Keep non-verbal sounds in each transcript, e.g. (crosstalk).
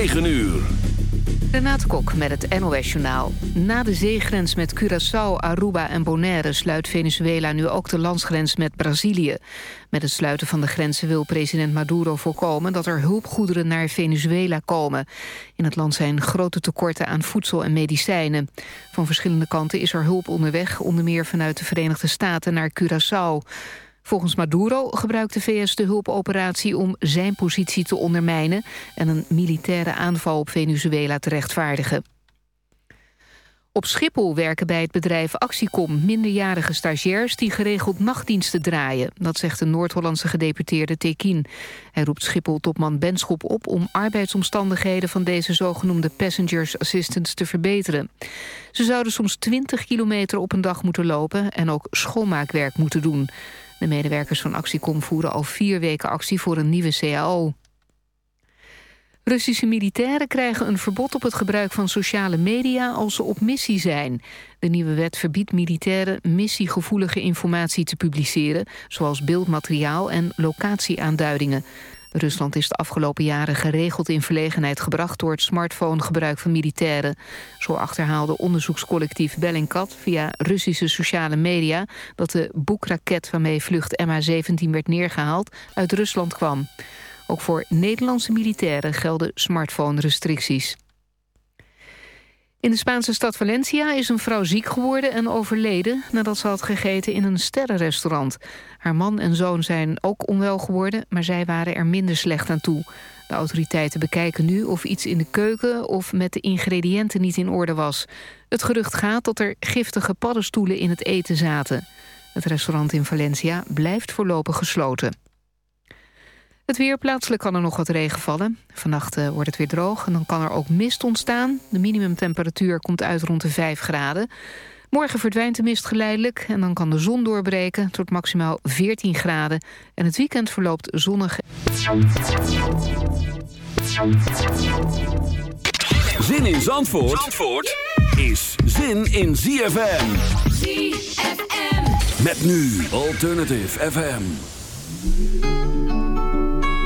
9 uur. Renate Kok met het NOS Journaal. Na de zeegrens met Curaçao, Aruba en Bonaire... sluit Venezuela nu ook de landsgrens met Brazilië. Met het sluiten van de grenzen wil president Maduro voorkomen... dat er hulpgoederen naar Venezuela komen. In het land zijn grote tekorten aan voedsel en medicijnen. Van verschillende kanten is er hulp onderweg... onder meer vanuit de Verenigde Staten naar Curaçao. Volgens Maduro gebruikt de VS de hulpoperatie om zijn positie te ondermijnen... en een militaire aanval op Venezuela te rechtvaardigen. Op Schiphol werken bij het bedrijf Actiecom minderjarige stagiairs die geregeld nachtdiensten draaien. Dat zegt de Noord-Hollandse gedeputeerde Tekin. Hij roept Schiphol-topman Benschop op om arbeidsomstandigheden van deze zogenoemde passengers assistants te verbeteren. Ze zouden soms 20 kilometer op een dag moeten lopen en ook schoonmaakwerk moeten doen. De medewerkers van Actiecom voeren al vier weken actie voor een nieuwe CAO. Russische militairen krijgen een verbod op het gebruik van sociale media als ze op missie zijn. De nieuwe wet verbiedt militairen missiegevoelige informatie te publiceren, zoals beeldmateriaal en locatieaanduidingen. Rusland is de afgelopen jaren geregeld in verlegenheid gebracht... door het smartphonegebruik van militairen. Zo achterhaalde onderzoekscollectief Bellingcat via Russische sociale media... dat de boekraket waarmee vlucht MH17 werd neergehaald uit Rusland kwam. Ook voor Nederlandse militairen gelden smartphone-restricties. In de Spaanse stad Valencia is een vrouw ziek geworden en overleden... nadat ze had gegeten in een sterrenrestaurant. Haar man en zoon zijn ook onwel geworden, maar zij waren er minder slecht aan toe. De autoriteiten bekijken nu of iets in de keuken of met de ingrediënten niet in orde was. Het gerucht gaat dat er giftige paddenstoelen in het eten zaten. Het restaurant in Valencia blijft voorlopig gesloten. Het weer plaatselijk kan er nog wat regen vallen. Vannacht uh, wordt het weer droog en dan kan er ook mist ontstaan. De minimumtemperatuur komt uit rond de 5 graden. Morgen verdwijnt de mist geleidelijk en dan kan de zon doorbreken tot maximaal 14 graden. En het weekend verloopt zonnig. Zin in Zandvoort, Zandvoort is zin in ZFM. ZFM. Met nu Alternative FM.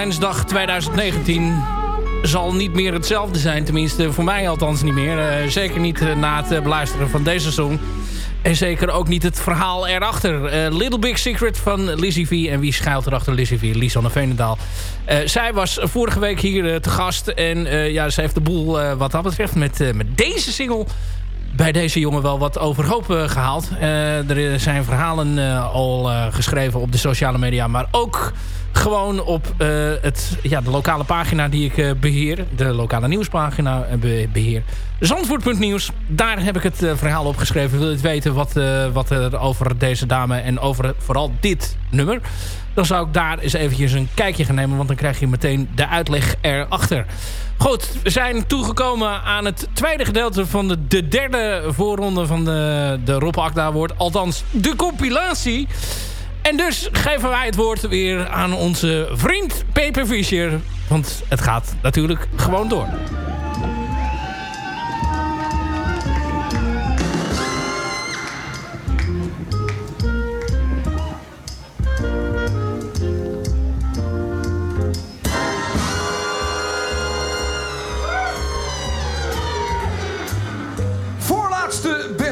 Valentijnsdag 2019 zal niet meer hetzelfde zijn. Tenminste, voor mij althans niet meer. Uh, zeker niet uh, na het beluisteren van deze song. En zeker ook niet het verhaal erachter. Little Big Secret van Lizzie V. En wie schuilt erachter Lizzie V? Lisanne Veenendaal. zij was vorige week hier te gast. En ja, ze heeft de boel wat dat betreft met, met deze single bij deze jongen wel wat overhoop gehaald. er zijn verhalen al geschreven op de sociale media. Maar ook gewoon op het, ja, de lokale pagina die ik beheer. De lokale nieuwspagina beheer. Zandvoort.nieuws. Daar heb ik het verhaal op geschreven. Wil je het weten wat, wat er over deze dame en over vooral dit nummer. Dan zou ik daar eens eventjes een kijkje gaan nemen. Want dan krijg je meteen de uitleg erachter. Goed, we zijn toegekomen aan het tweede gedeelte van de, de derde voorronde van de, de Rob Akda woord. Althans, de compilatie. En dus geven wij het woord weer aan onze vriend Peper Fischer. Want het gaat natuurlijk gewoon door.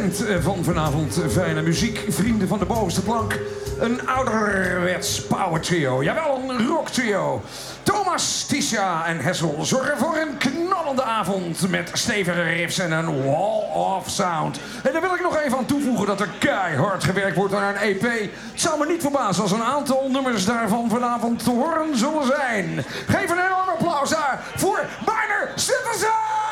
Band van vanavond. Fijne muziek, vrienden van de bovenste plank. Een ouderwets power trio. Jawel, een rock trio. Thomas, Tisha en Hessel zorgen voor een knallende avond met stevige riffs en een wall of sound. En daar wil ik nog even aan toevoegen dat er keihard gewerkt wordt aan een EP. Het zou me niet verbazen als een aantal nummers daarvan vanavond te horen zullen zijn. Geef een enorm applaus daar voor Minor Citizen!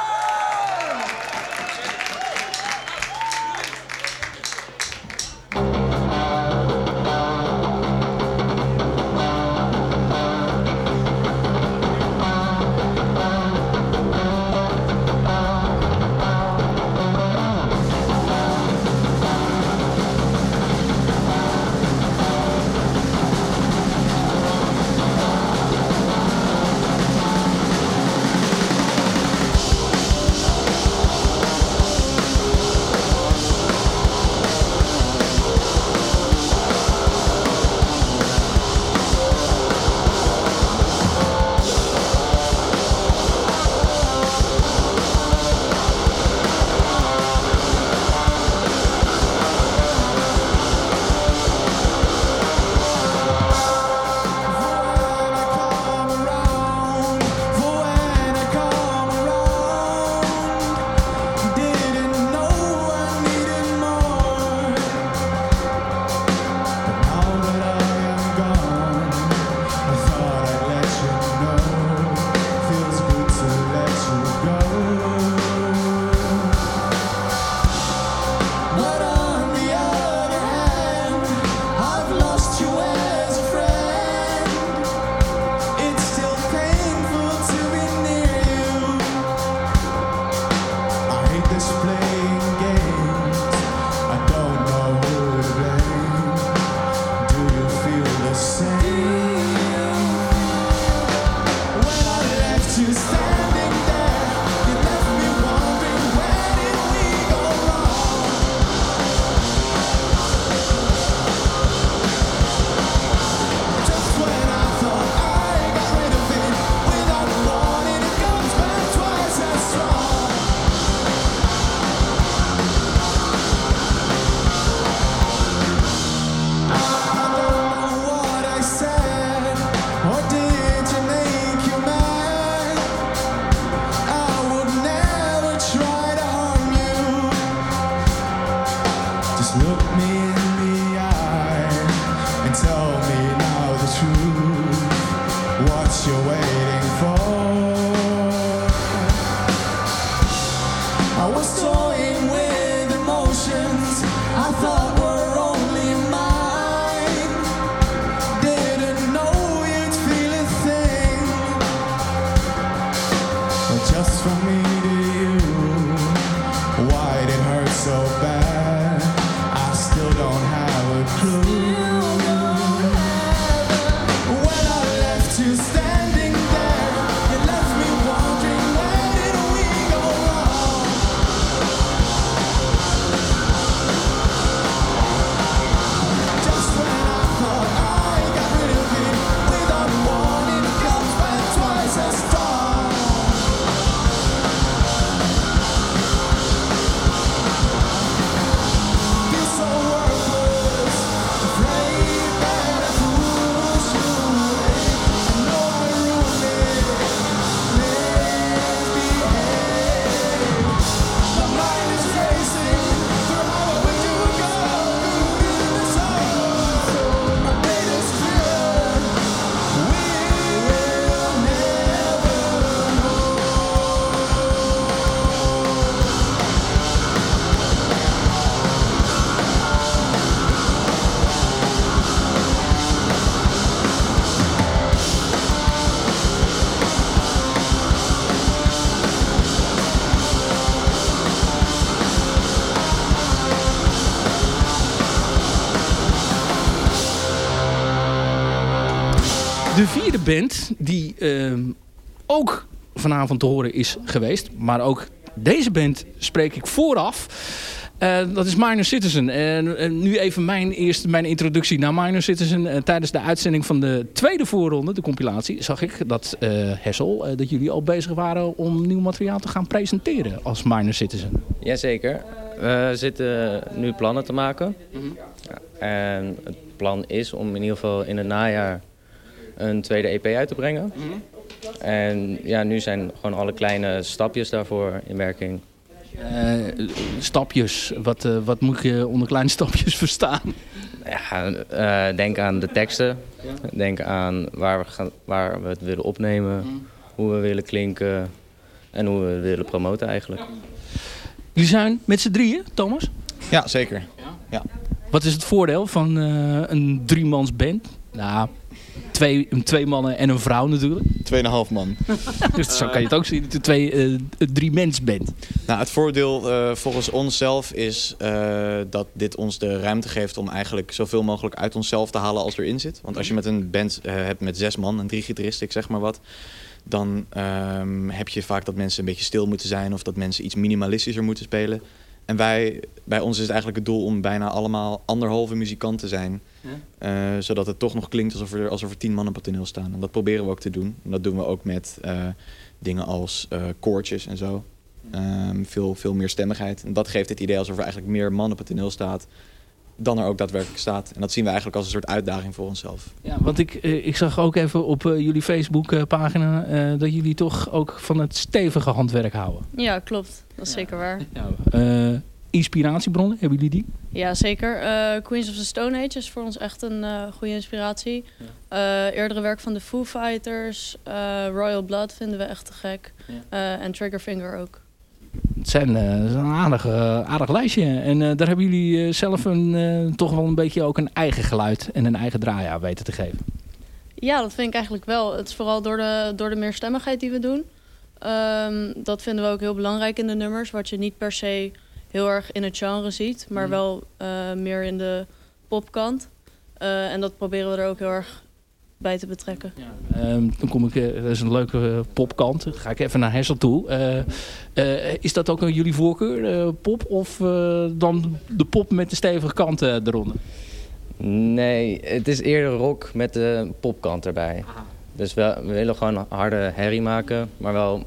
Band die ehm, ook vanavond te horen is geweest. Maar ook deze band spreek ik vooraf. Eh, dat is Minor Citizen. En eh, nu even mijn, eerst mijn introductie naar Minor Citizen. Eh, tijdens de uitzending van de tweede voorronde, de compilatie, zag ik dat Hessel, dat jullie al bezig waren om nieuw materiaal te gaan presenteren als Minor Citizen. Jazeker. We zitten nu plannen te maken. Ja, en het plan is om in ieder geval in het najaar een tweede EP uit te brengen. En ja, nu zijn gewoon alle kleine stapjes daarvoor in werking. Eh, stapjes, wat, eh, wat moet je onder kleine stapjes (laughs) verstaan? Ja, eh, denk aan de teksten. Denk aan waar we, gaan, waar we het willen opnemen. Hoe we willen klinken. En hoe we willen promoten eigenlijk. Jullie zijn met z'n drieën, Thomas? Ja, zeker. Ja. Wat is het voordeel van een driemans band? Nou, twee, twee mannen en een vrouw natuurlijk. Tweeënhalf man. (laughs) dus zo kan je het ook zien dat je twee, uh, drie mens bent. Nou, het voordeel uh, volgens onszelf is uh, dat dit ons de ruimte geeft om eigenlijk zoveel mogelijk uit onszelf te halen als erin zit. Want als je met een band hebt met zes man en drie gitaristen, ik zeg maar wat dan um, heb je vaak dat mensen een beetje stil moeten zijn of dat mensen iets minimalistischer moeten spelen. En wij, bij ons is het eigenlijk het doel om bijna allemaal anderhalve muzikant te zijn. Ja. Uh, zodat het toch nog klinkt alsof er, alsof er tien man op het toneel staan. En dat proberen we ook te doen. En dat doen we ook met uh, dingen als uh, koortjes en zo. Um, veel, veel meer stemmigheid. En dat geeft het idee alsof er eigenlijk meer man op het toneel staat dan er ook daadwerkelijk staat. En dat zien we eigenlijk als een soort uitdaging voor onszelf. Ja, want ik, ik zag ook even op uh, jullie Facebook-pagina uh, dat jullie toch ook van het stevige handwerk houden. Ja, klopt. Dat is ja. zeker waar. Ja, uh, inspiratiebronnen, hebben jullie die? Ja, zeker. Queens of the Stone Age is voor ons echt een goede inspiratie. Ja. eerdere werk van de Foo Fighters, Royal Blood vinden we echt te gek. Ja. en Triggerfinger ook. Het zijn, uh, een aardig, uh, aardig lijstje. En uh, daar hebben jullie zelf een, toch wel een beetje ook een eigen geluid en een eigen draai aan weten te geven. Ja, dat vind ik eigenlijk wel. Het is vooral door de, door de meerstemmigheid die we doen. Um, dat vinden we ook heel belangrijk in de nummers. Wat je niet per se heel erg in het genre ziet, maar mm. wel meer in de popkant. en dat proberen we er ook heel erg bij te betrekken. Ja. Um, dan kom ik, uh, dat is een leuke uh, popkant. Dan ga ik even naar Hessel toe. Uh, is dat ook jullie voorkeur, pop? Of dan de pop met de stevige kant eronder? Nee, het is eerder rock met de popkant erbij. Aha. Dus we, we, willen gewoon harde herrie maken, maar wel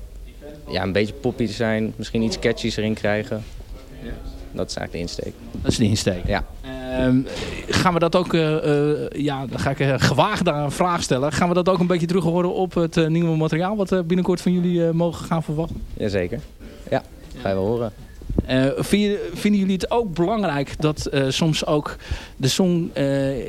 ja, een beetje poppy zijn. Misschien iets catchies erin krijgen. Dat is eigenlijk de insteek. Dat is de insteek? Ja. Um, gaan we dat ook, uh, uh, ja, dan ga ik uh, gewaagd een vraag stellen. Gaan we dat ook een beetje terug horen op het nieuwe materiaal wat binnenkort van jullie mogen gaan verwachten? Jazeker. Ja, ga je wel horen. Vinden jullie het ook belangrijk dat soms ook de song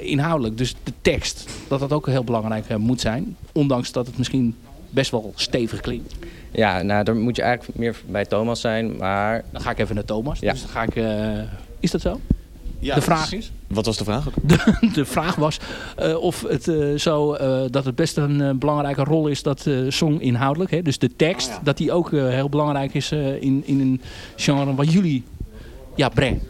inhoudelijk, dus de tekst, dat dat ook heel belangrijk moet zijn? Ondanks dat het misschien best wel stevig klinkt. Ja, nou, daar moet je eigenlijk meer bij Thomas zijn, maar... Dan ga ik even naar Thomas. Ja. Dus dan ga ik... is dat zo? Ja, de vraag is... Wat was de vraag ook? De, (laughs) de vraag was uh, of het uh, zo, uh, dat het best een belangrijke rol is dat song inhoudelijk, hè, dus de tekst, oh, ja. dat die ook heel belangrijk is in, in een genre wat jullie ja, brengen.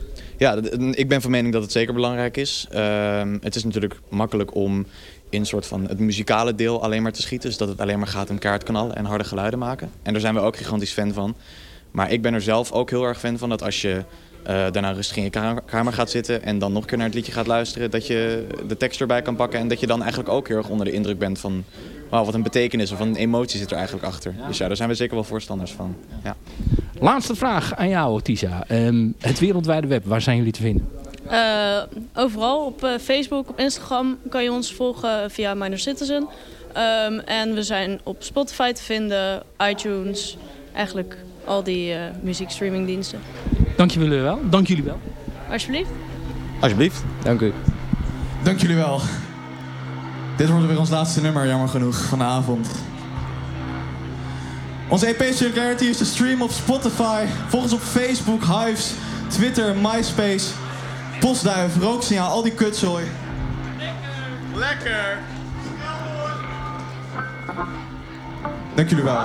Ja, ik ben van mening dat het zeker belangrijk is. Ehm, het is natuurlijk makkelijk om in soort van het muzikale deel alleen maar te schieten. Dus dat het alleen maar gaat om kaartkanaal en harde geluiden maken. En daar zijn we ook gigantisch fan van. Maar ik ben er zelf ook heel erg fan van dat als je uh, daarna rustig in je kamer gaat zitten en dan nog een keer naar het liedje gaat luisteren, dat je de tekst erbij kan pakken en dat je dan eigenlijk ook heel erg onder de indruk bent van wow, wat een betekenis of een emotie zit er eigenlijk achter. Dus ja, daar zijn we zeker wel voorstanders van. Ja. Laatste vraag aan jou, Tisa. Um, het wereldwijde web, waar zijn jullie te vinden? Uh, overal, op uh, Facebook, op Instagram kan je ons volgen via Minor Citizen. Um, en we zijn op Spotify te vinden, iTunes, eigenlijk al die uh, muziekstreamingdiensten. Dank jullie wel. Dank jullie wel. Alsjeblieft. Alsjeblieft. Dank u. Dank jullie wel. Dit wordt weer ons laatste nummer, jammer genoeg, van de avond. Onze EP Circularity is te streamen op Spotify. Volg ons op Facebook, Hives, Twitter, MySpace, Postduif, Rooksignaal, al die kutzooi. Lekker! Lekker! Dank jullie wel.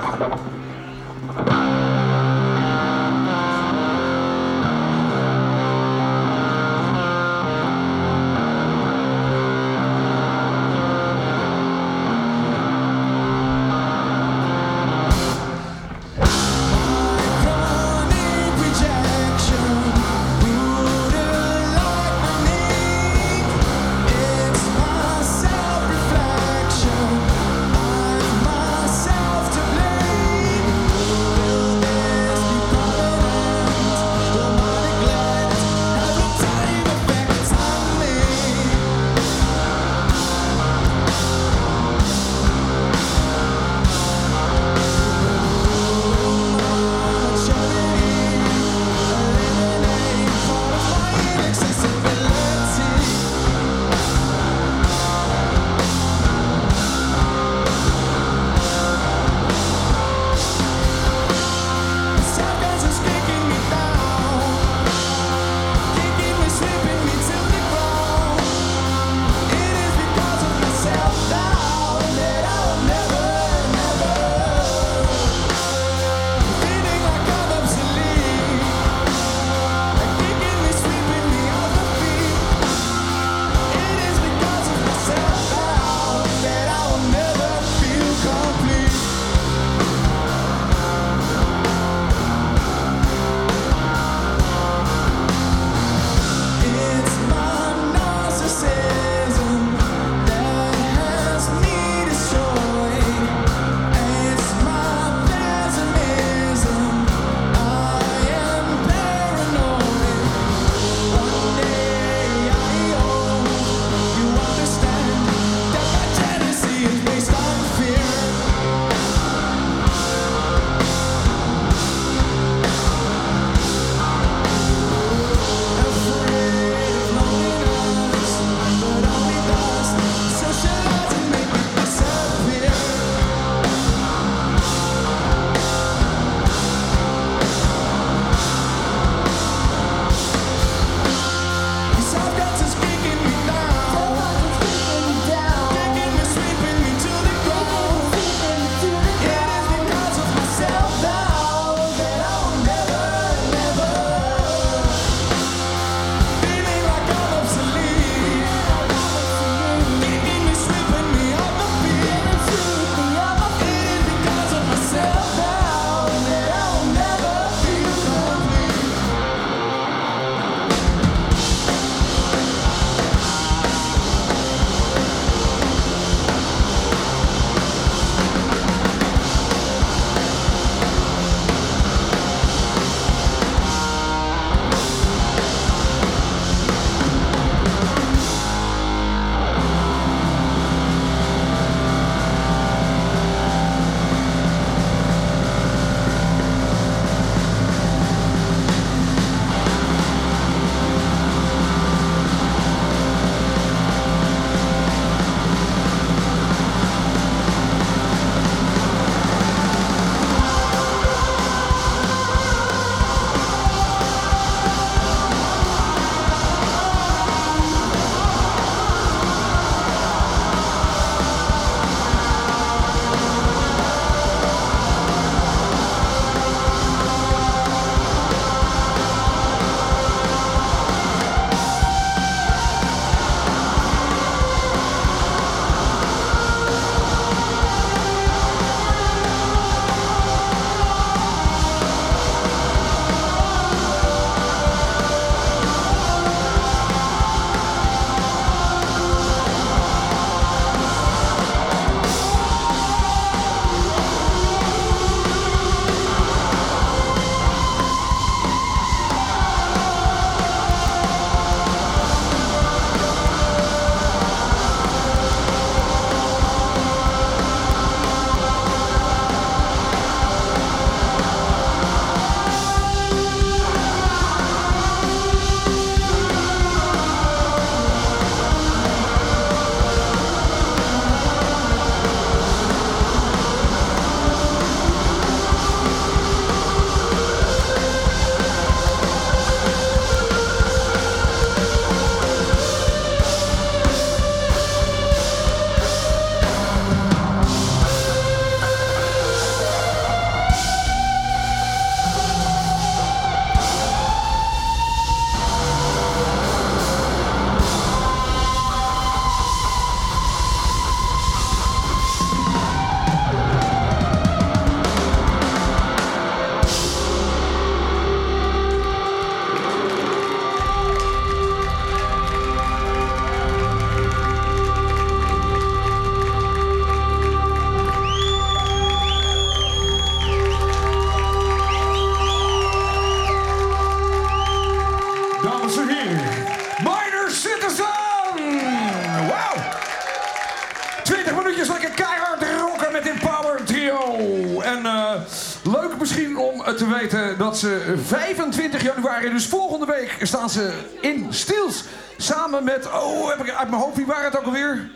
25 januari, dus volgende week, staan ze in Stiels. Samen met, oh, heb ik uit mijn hoofd, wie waren het ook alweer?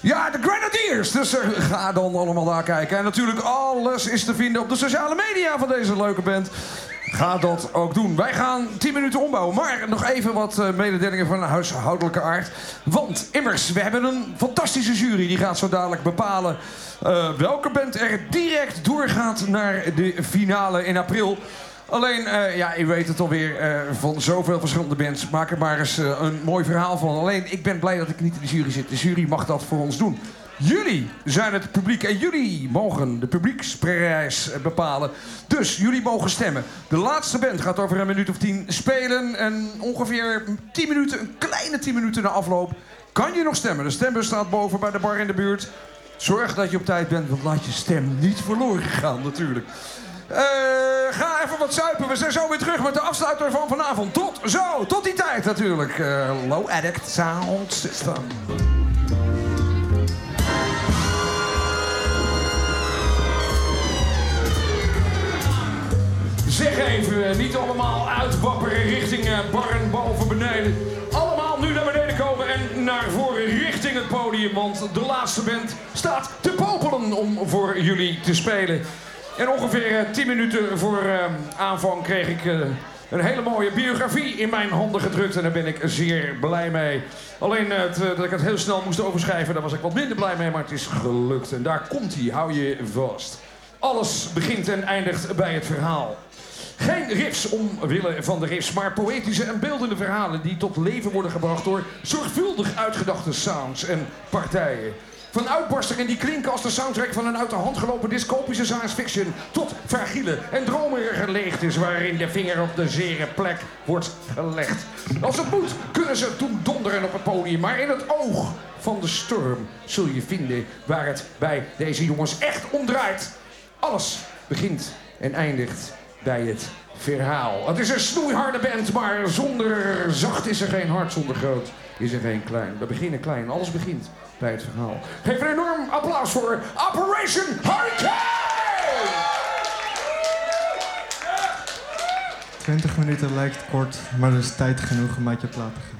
Ja, de Grenadiers. Dus eh, ga dan allemaal daar kijken. En natuurlijk alles is te vinden op de sociale media van deze leuke band. Ga dat ook doen. Wij gaan 10 minuten ombouwen. Maar nog even wat eh, mededelingen van huishoudelijke aard. Want immers, we hebben een fantastische jury. Die gaat zo dadelijk bepalen eh, welke band er direct doorgaat naar de finale in april. Alleen, eh, ja, u weet het alweer eh van zoveel verschillende bands. Maak er maar eens eh, een mooi verhaal van. Alleen, ik ben blij dat ik niet in de jury zit. De jury mag dat voor ons doen. Jullie zijn het publiek en jullie mogen de publieksprijs bepalen. Dus jullie mogen stemmen. De laatste band gaat over een minuut of tien spelen. En ongeveer 10 minuten, een kleine 10 minuten na afloop, kan je nog stemmen. De stembus staat boven bij de bar in de buurt. Zorg dat je op tijd bent, want laat je stem niet verloren gaan natuurlijk. Eh, ga even wat zuipen. We zijn zo weer terug met de afsluiter van vanavond. Tot zo, tot die tijd natuurlijk. Eh, low Addict Sound System. Zeg even, niet allemaal uitwapperen richting eh, barren boven beneden. Allemaal nu naar beneden komen en naar voren richting het podium. Want de laatste band staat te popelen om voor jullie te spelen. En ongeveer eh, 10 minuten voor eh, aanvang kreeg ik eh, een hele mooie biografie in mijn handen gedrukt. En daar ben ik zeer blij mee. Alleen eh, het, eh, dat ik het heel snel moest overschrijven, daar was ik wat minder blij mee. Maar het is gelukt. En daar komt hij, hou je vast. Alles begint en eindigt bij het verhaal. Geen riffs omwille van de riffs, maar poëtische en beeldende verhalen die tot leven worden gebracht door zorgvuldig uitgedachte sounds en partijen. Van uitbarstingen die klinken als de soundtrack van een uit de hand gelopen dystopische science fiction tot fragiele en dromerige leegtes waarin de vinger op de zere plek wordt gelegd. Als het moet kunnen ze toen donderen op het podium, maar in het oog van de storm zul je vinden waar het bij deze jongens echt om draait. Alles begint en eindigt bij het verhaal. Het is een snoeiharde band, maar zonder zacht is er geen hart, zonder groot is er geen klein. We beginnen klein, alles begint bij het verhaal. Geef een enorm applaus voor Operation Hurricane! 20 minuten lijkt kort, maar er is tijd genoeg om uit je plaat te gaan.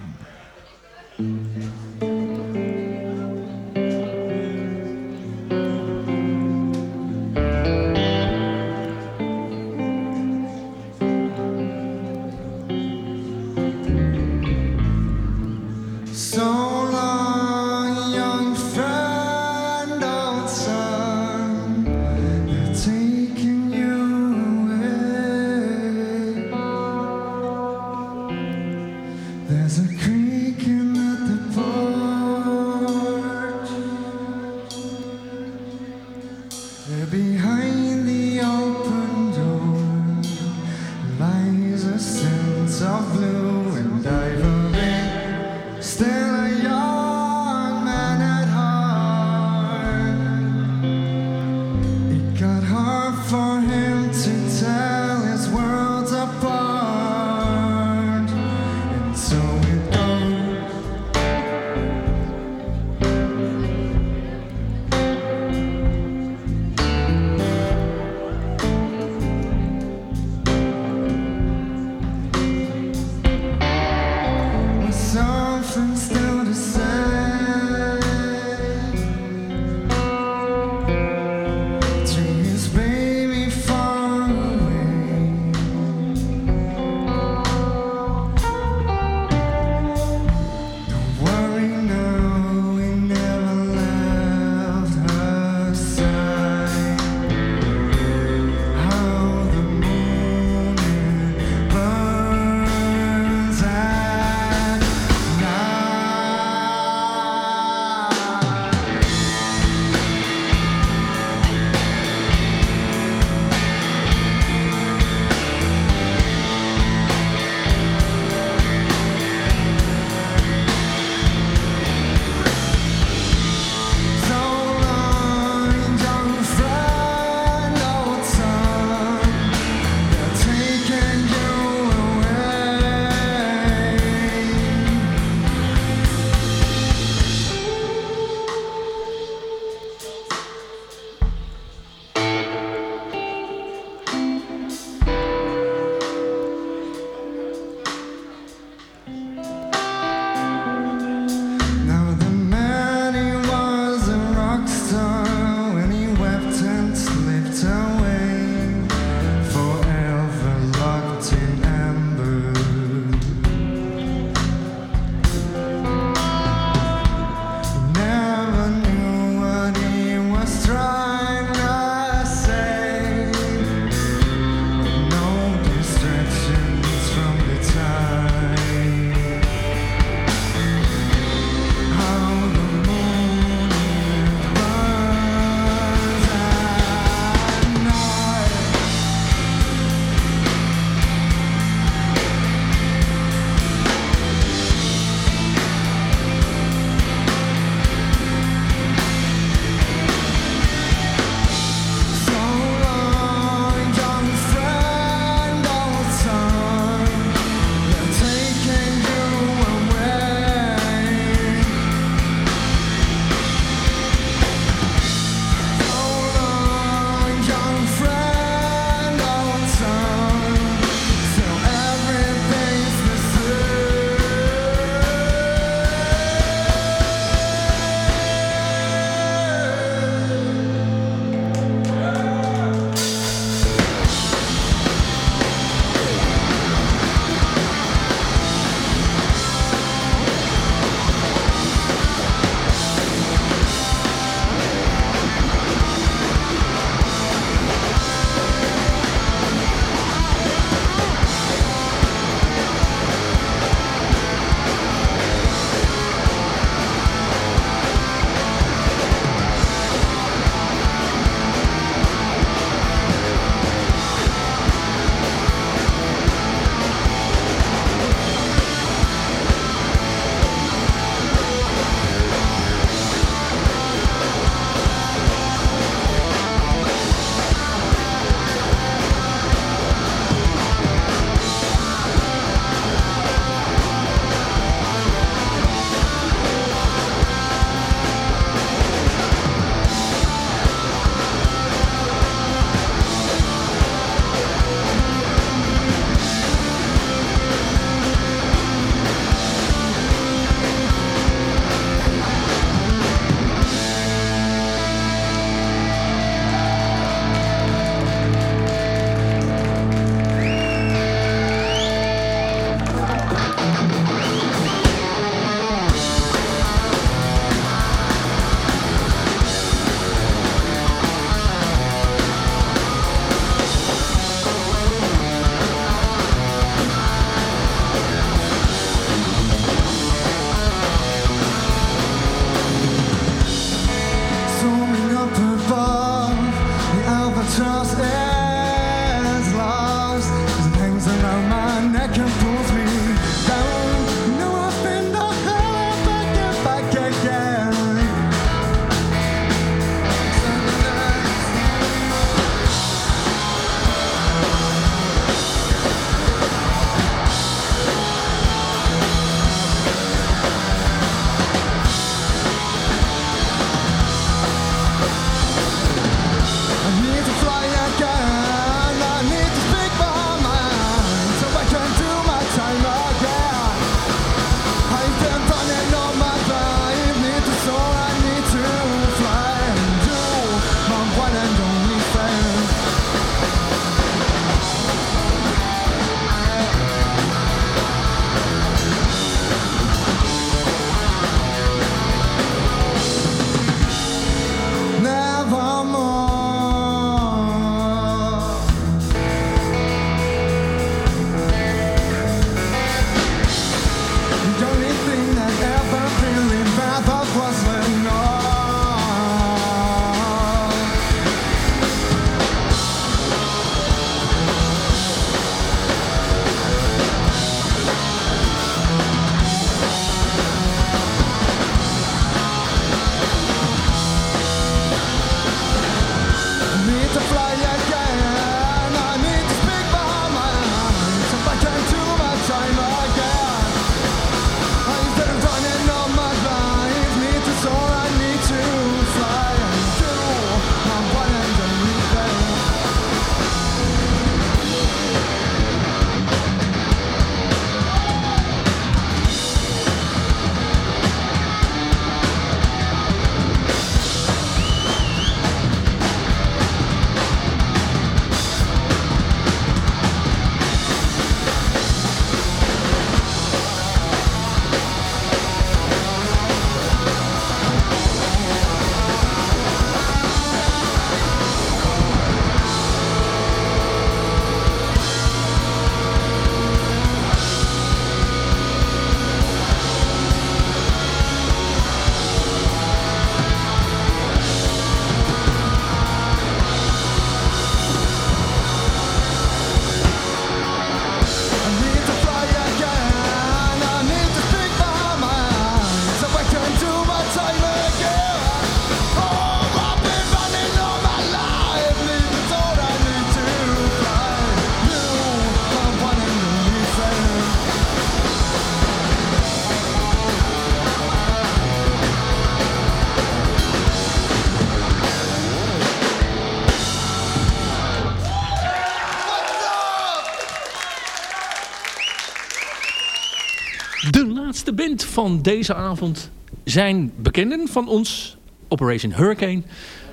Van deze avond zijn bekenden van ons. Operation Hurricane.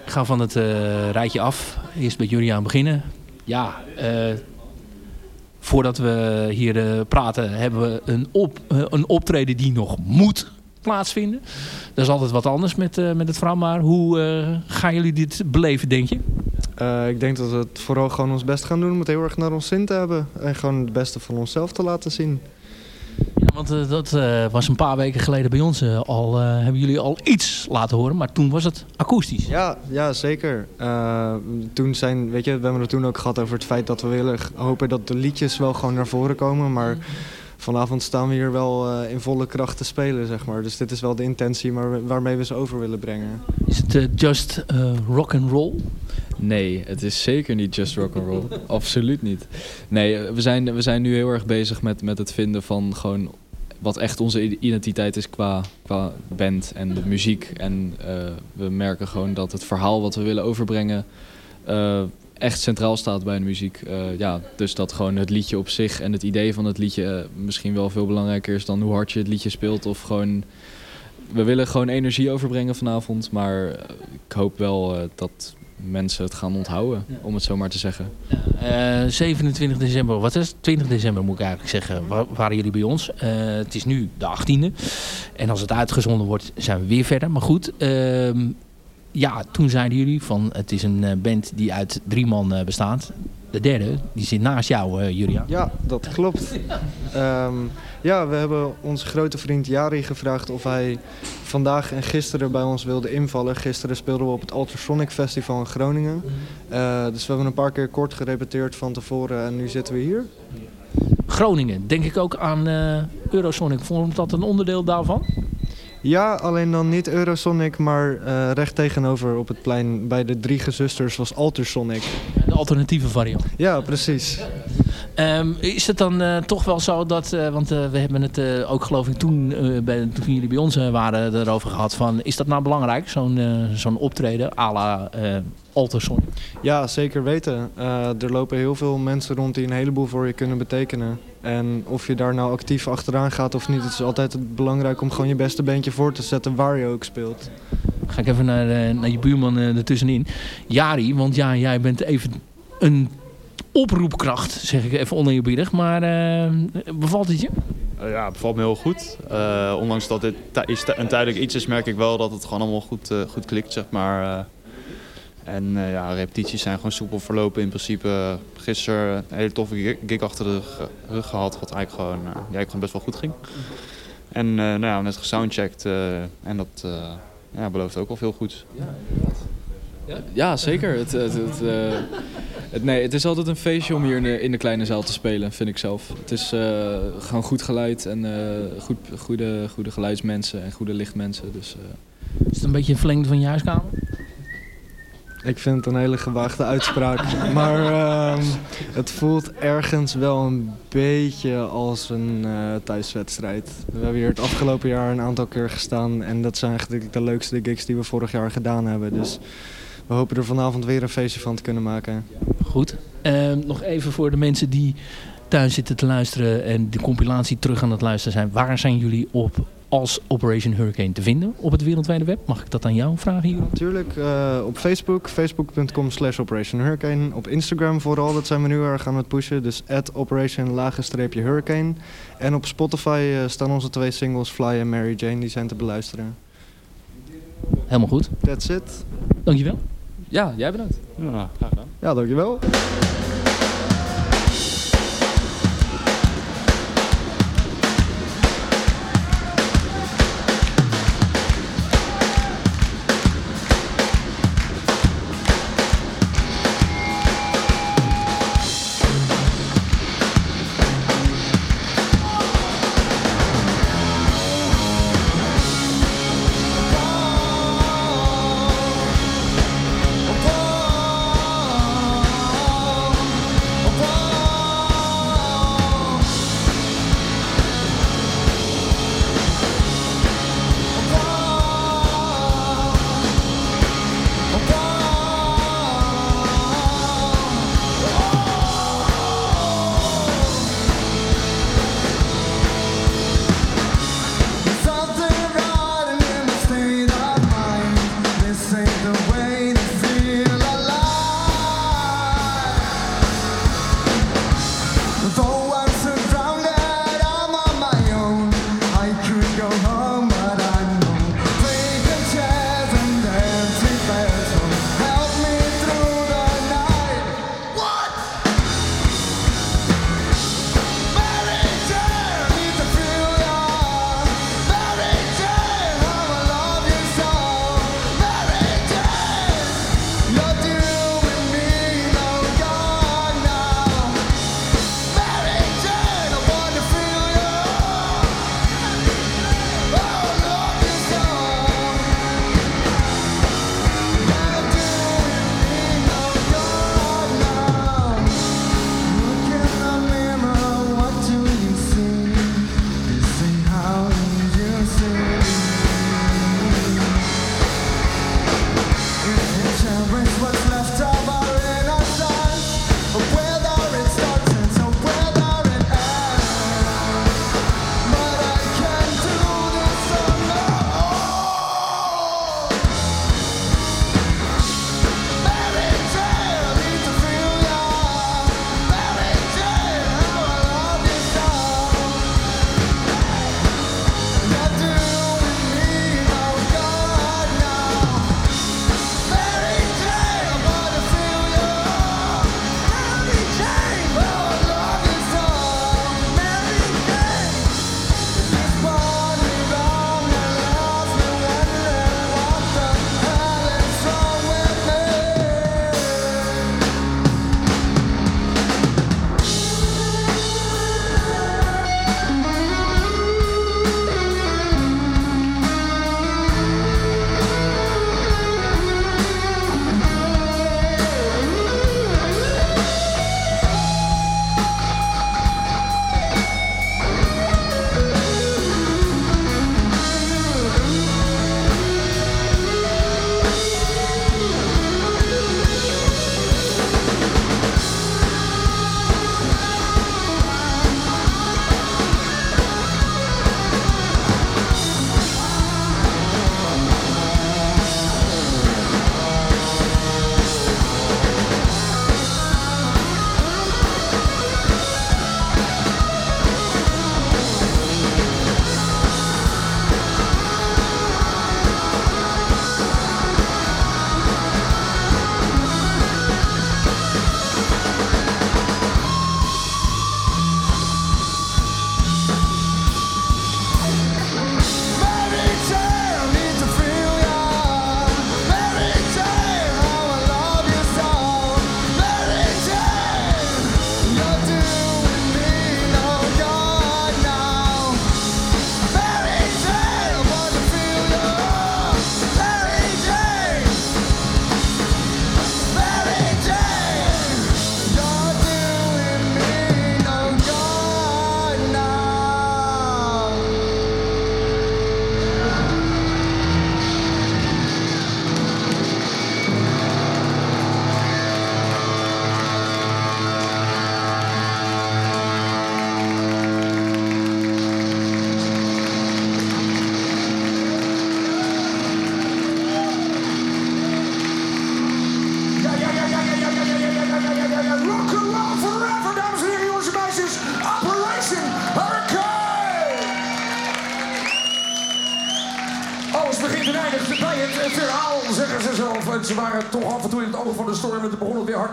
Ik ga van het eh, rijtje af. Eerst met Juliaan beginnen. Ja, eh, voordat we hier eh, praten hebben we een, op, een optreden die nog moet plaatsvinden. Dat is altijd wat anders met, met het verhaal. Maar hoe gaan jullie dit beleven, denk je? Ik denk dat we het vooral gewoon ons best gaan doen om het heel erg naar ons zin te hebben. En gewoon het beste van onszelf te laten zien. Want eh, dat eh, was een paar weken geleden bij ons eh, al. eh, hebben jullie al iets laten horen, maar toen was het akoestisch. Ja, ja zeker. Eh, toen zijn, weet je, we hebben het toen ook gehad over het feit dat we willen hopen dat de liedjes wel gewoon naar voren komen. Maar vanavond staan we hier wel eh, in volle kracht te spelen, zeg maar. Dus dit is wel de intentie maar waarmee we ze over willen brengen. Is het just eh, rock and roll? Nee, het is zeker niet just rock and roll. (laughs) Absoluut niet. Nee, we zijn, we zijn nu heel erg bezig met, met het vinden van gewoon wat echt onze identiteit is qua, qua band en de muziek. En eh, we merken gewoon dat het verhaal wat we willen overbrengen eh, echt centraal staat bij de muziek. Eh, ja, dus dat gewoon het liedje op zich en het idee van het liedje misschien wel veel belangrijker is dan hoe hard je het liedje speelt. Of gewoon, we willen gewoon energie overbrengen vanavond. Maar ik hoop wel dat mensen het gaan onthouden, om het zo maar te zeggen. Eh, 27 december, wat is het? 20 december moet ik eigenlijk zeggen, wa- waren jullie bij ons. Eh, het is nu de 18e. En als het uitgezonden wordt, zijn we weer verder. Maar goed, ehm, ja, toen zeiden jullie van het is een eh, band die uit drie man eh, bestaat. De derde, die zit naast jou, eh Julia. Ja, dat klopt. Ehm, ja, we hebben onze grote vriend Jari gevraagd of hij vandaag en gisteren bij ons wilde invallen. Gisteren speelden we op het Ultrasonic Festival in Groningen. Eh, dus we hebben een paar keer kort gerepeteerd van tevoren en nu zitten we hier. Groningen, denk ik ook aan eh, Eurosonic. Vormt dat een onderdeel daarvan? Ja, alleen dan niet Eurosonic, maar eh, recht tegenover op het plein bij de drie gezusters was Ultrasonic. De alternatieve variant. Ja, precies. Ehm, is het dan eh, toch wel zo dat, eh, want eh, we hebben het ook geloof ik toen, bij, toen jullie bij ons waren erover gehad van, is dat nou belangrijk, zo'n zo'n optreden à la Alterson? Ja, zeker weten. Er lopen heel veel mensen rond die een heleboel voor je kunnen betekenen. En of je daar nou actief achteraan gaat of niet, het is altijd belangrijk om gewoon je beste beentje voor te zetten waar je ook speelt. Ga ik even naar, naar je buurman ertussenin. Jari, want ja, jij bent even een oproepkracht, zeg ik even oneerbiedig, maar eh, bevalt het je? Eh, ja, het bevalt me heel goed. Eh, ondanks dat dit is een tijdelijk iets is, merk ik wel dat het gewoon allemaal goed, goed klikt, zeg maar. Eh, en eh, ja, repetities zijn gewoon soepel verlopen in principe. Gisteren een hele toffe gig, achter de rug, gehad, wat eigenlijk gewoon, ja, eigenlijk gewoon best wel goed ging. En eh, nou ja, net gesoundcheckt eh, en dat eh, ja, belooft ook al veel goed. Ja, zeker. Het, het, het, eh, het, nee, het is altijd een feestje om hier in de, in de kleine zaal te spelen, vind ik zelf. Het is eh, gewoon goed geluid en eh, goed, goede, goede geluidsmensen en goede lichtmensen. Dus, eh, Is het een beetje een verlengde van je huiskamer? Ik vind het een hele gewaagde uitspraak. maar ehm, het voelt ergens wel een beetje als een eh, thuiswedstrijd. We hebben hier het afgelopen jaar een aantal keer gestaan. En dat zijn eigenlijk de leukste gigs die we vorig jaar gedaan hebben. Dus we hopen er vanavond weer een feestje van te kunnen maken. Goed. Ehm, nog even voor de mensen die thuis zitten te luisteren en de compilatie terug aan het luisteren zijn. Waar zijn jullie op als Operation Hurricane te vinden op het wereldwijde web? Mag ik dat aan jou vragen hier? Natuurlijk eh, op Facebook, facebook.com slash Operation Hurricane. Op Instagram vooral, dat zijn we nu erg aan het pushen. Dus at Operation Hurricane. En op Spotify eh, staan onze twee singles Fly en Mary Jane, die zijn te beluisteren. Helemaal goed. That's it. Dankjewel. Ja, jij bedankt. Ja, graag gedaan. Ja, dankjewel.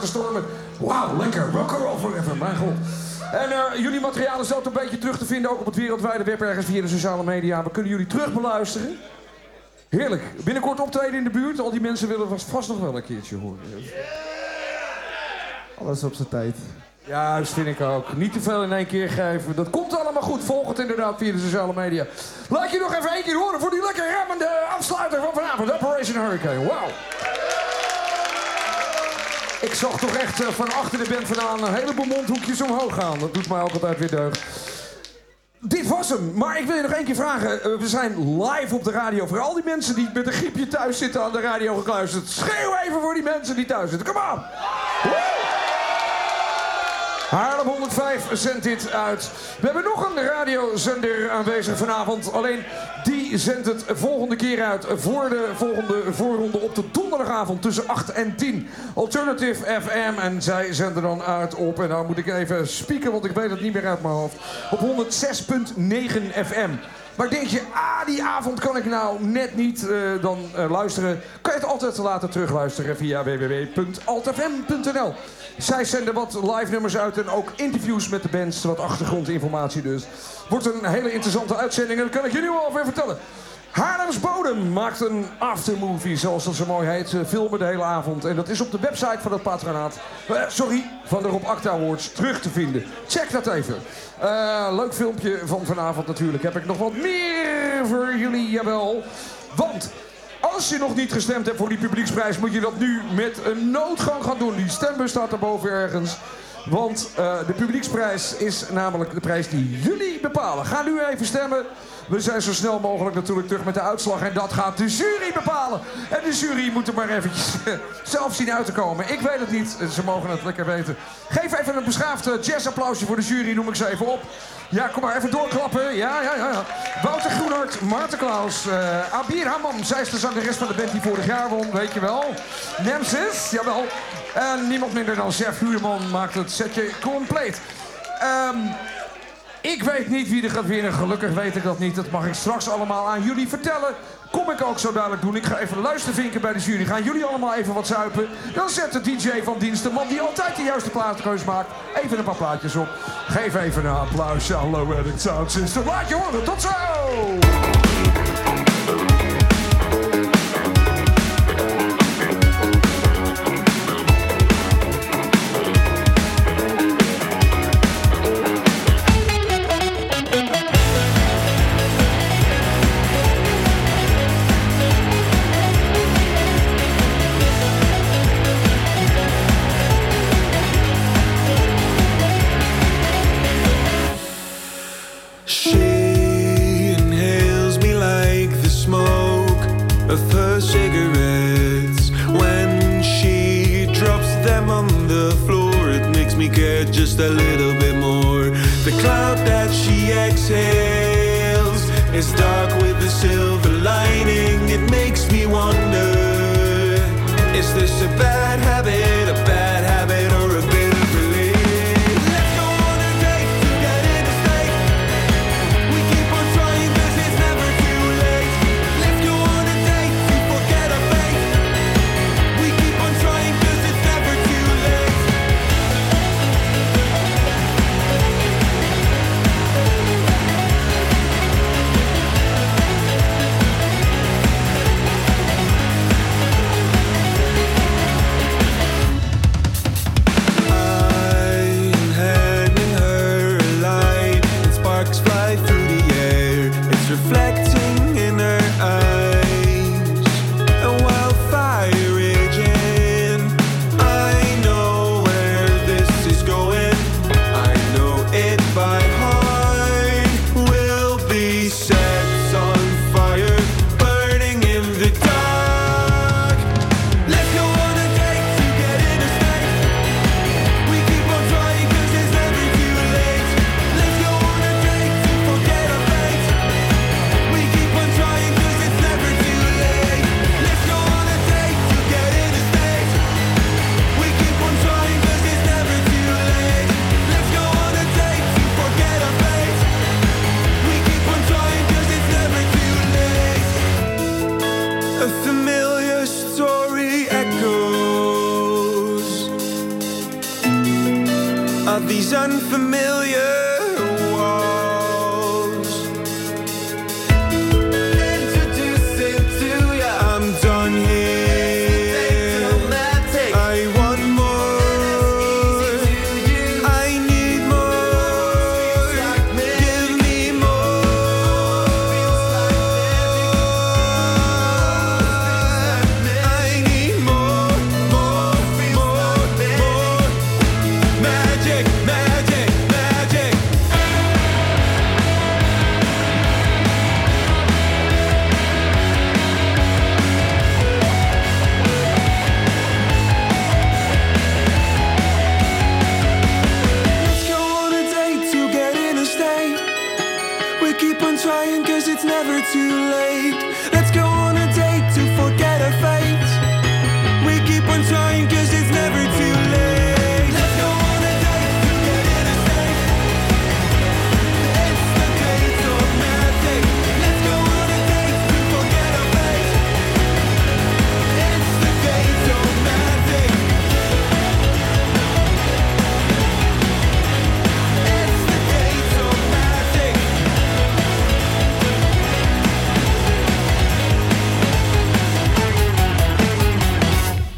Te stormen. Wauw, lekker. Rock'n'roll forever, mijn god. En eh, jullie materialen zijn ook een beetje terug te vinden, ook op het wereldwijde web ergens via de sociale media. We kunnen jullie terug beluisteren. Heerlijk. Binnenkort optreden in de buurt. Al die mensen willen vast, vast nog wel een keertje horen. Alles op zijn tijd. Ja, dat vind ik ook. Niet te veel in één keer geven. Dat komt allemaal goed. Volg het inderdaad via de sociale media. Laat je nog even één keer horen voor die lekker remmende afsluiter van vanavond. Operation Hurricane. Wauw. Ik zag toch echt eh, van achter de band vandaan een heleboel mondhoekjes omhoog gaan. Dat doet mij ook altijd weer deugd. Dit was hem. Maar ik wil je nog één keer vragen. Eh, we zijn live op de radio. Voor al die mensen die met een griepje thuis zitten aan de radio gekluisterd. Schreeuw even voor die mensen die thuis zitten. Kom aan. Haarlem 105 zendt dit uit. We hebben nog een radiozender aanwezig vanavond. Alleen die zendt het volgende keer uit voor de volgende voorronde op de donderdagavond tussen 8 en 10. Alternative FM en zij zenden dan uit op, en nou moet ik even spieken want ik weet het niet meer uit mijn hoofd, op 106.9 FM. Maar denk je, ah, die avond kan ik nou net niet eh, dan eh, luisteren. Kan je het altijd laten terugluisteren via www.altfm.nl. Zij zenden wat live nummers uit en ook interviews met de bands. Wat achtergrondinformatie dus. Wordt een hele interessante uitzending en dat kan ik jullie wel alweer vertellen. Haarlems Bodem maakt een aftermovie, zoals dat zo mooi heet. Ze filmen de hele avond. En dat is op de website van het patronaat. eh, sorry, van de Rob Acta Awards terug te vinden. Check dat even. Eh, leuk filmpje van vanavond natuurlijk. Heb ik nog wat meer voor jullie, jawel. Want als je nog niet gestemd hebt voor die publieksprijs... moet je dat nu met een noodgang gaan doen. Die stembus staat erboven ergens. Want eh, de publieksprijs is namelijk de prijs die jullie bepalen. Ga nu even stemmen. We zijn zo snel mogelijk natuurlijk terug met de uitslag. En dat gaat de jury bepalen. En de jury moet er maar eventjes zelf zien uit te komen. Ik weet het niet. Ze mogen het lekker weten. Geef even een beschaafd eh, jazzapplausje voor de jury. Noem ik ze even op. Ja, kom maar even doorklappen. Ja, ja, ja. Wouter Groenhart, Maarten Klaus, eh Abir Hamam. Zij is de zangeres van de band die vorig jaar won, weet je wel. Nemesis, jawel. En niemand minder dan Chef Huurman maakt het setje compleet. Ehm... Ik weet niet wie er gaat winnen. Gelukkig weet ik dat niet. Dat mag ik straks allemaal aan jullie vertellen. Kom ik ook zo dadelijk doen. Ik ga even luistervinken bij de jury. Gaan jullie allemaal even wat zuipen? Dan zet de DJ van dienst, de man die altijd de juiste plaatkeus maakt, even een paar plaatjes op. Geef even een applausje aan Low Edit Sound System. Laat je horen. Tot zo!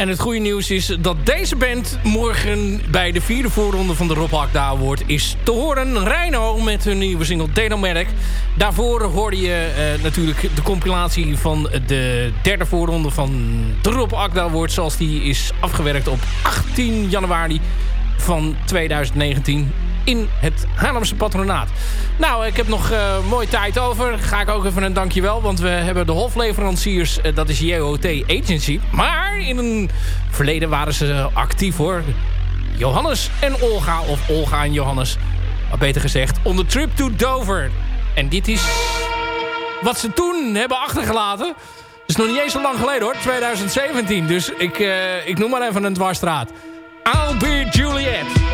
En het goede nieuws is dat deze band morgen bij de vierde voorronde van de Rob Hakda Award is te horen. Rhino met hun nieuwe single Denomerk. Daarvoor hoorde je eh, natuurlijk de compilatie van de derde voorronde van de Rob Hakda Award. Zoals die is afgewerkt op 18 januari van 2019 in het Haarlemse patronaat. Nou, ik heb nog eh, uh, mooi tijd over. Ga ik ook even een dankjewel, want we hebben de hofleveranciers, eh, dat is JOT Agency. Maar in een verleden waren ze actief hoor. Johannes en Olga, of Olga en Johannes, maar beter gezegd, on the trip to Dover. En dit is wat ze toen hebben achtergelaten. Het is nog niet eens zo lang geleden hoor, 2017. Dus ik, eh, ik noem maar even een dwarsstraat. I'll be Juliet.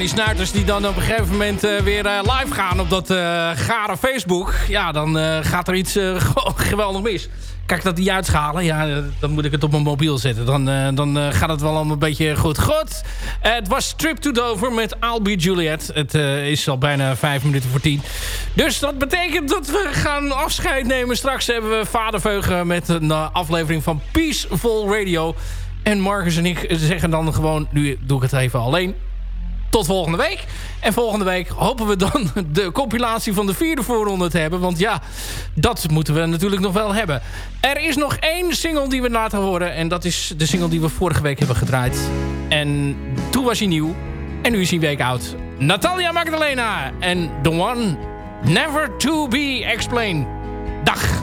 Die snuiters die dan op een gegeven moment eh, weer eh, live gaan op dat eh gare Facebook. Ja, dan gaat er iets (laughs) geweldig mis. Kijk dat die uitschalen, ja, dan moet ik het op mijn mobiel zetten. Dan, dan gaat het wel allemaal een beetje goed. Goed, het was Trip to Dover met I'll Juliet. Het is al bijna vijf minuten voor tien. Dus dat betekent dat we gaan afscheid nemen. Straks hebben we Vaderveugen met een aflevering van Peaceful Radio. En Marcus en ik zeggen dan gewoon, nu doe ik het even alleen tot volgende week. En volgende week hopen we dan (laughs) de compilatie van de vierde voorronde te hebben. Want ja, dat moeten we natuurlijk nog wel hebben. Er is nog één single die we laten horen. En dat is de single die we vorige week hebben gedraaid. En toen was hij nieuw. En nu is hij week oud. Natalia Magdalena. En The One Never To Be Explained. Dag.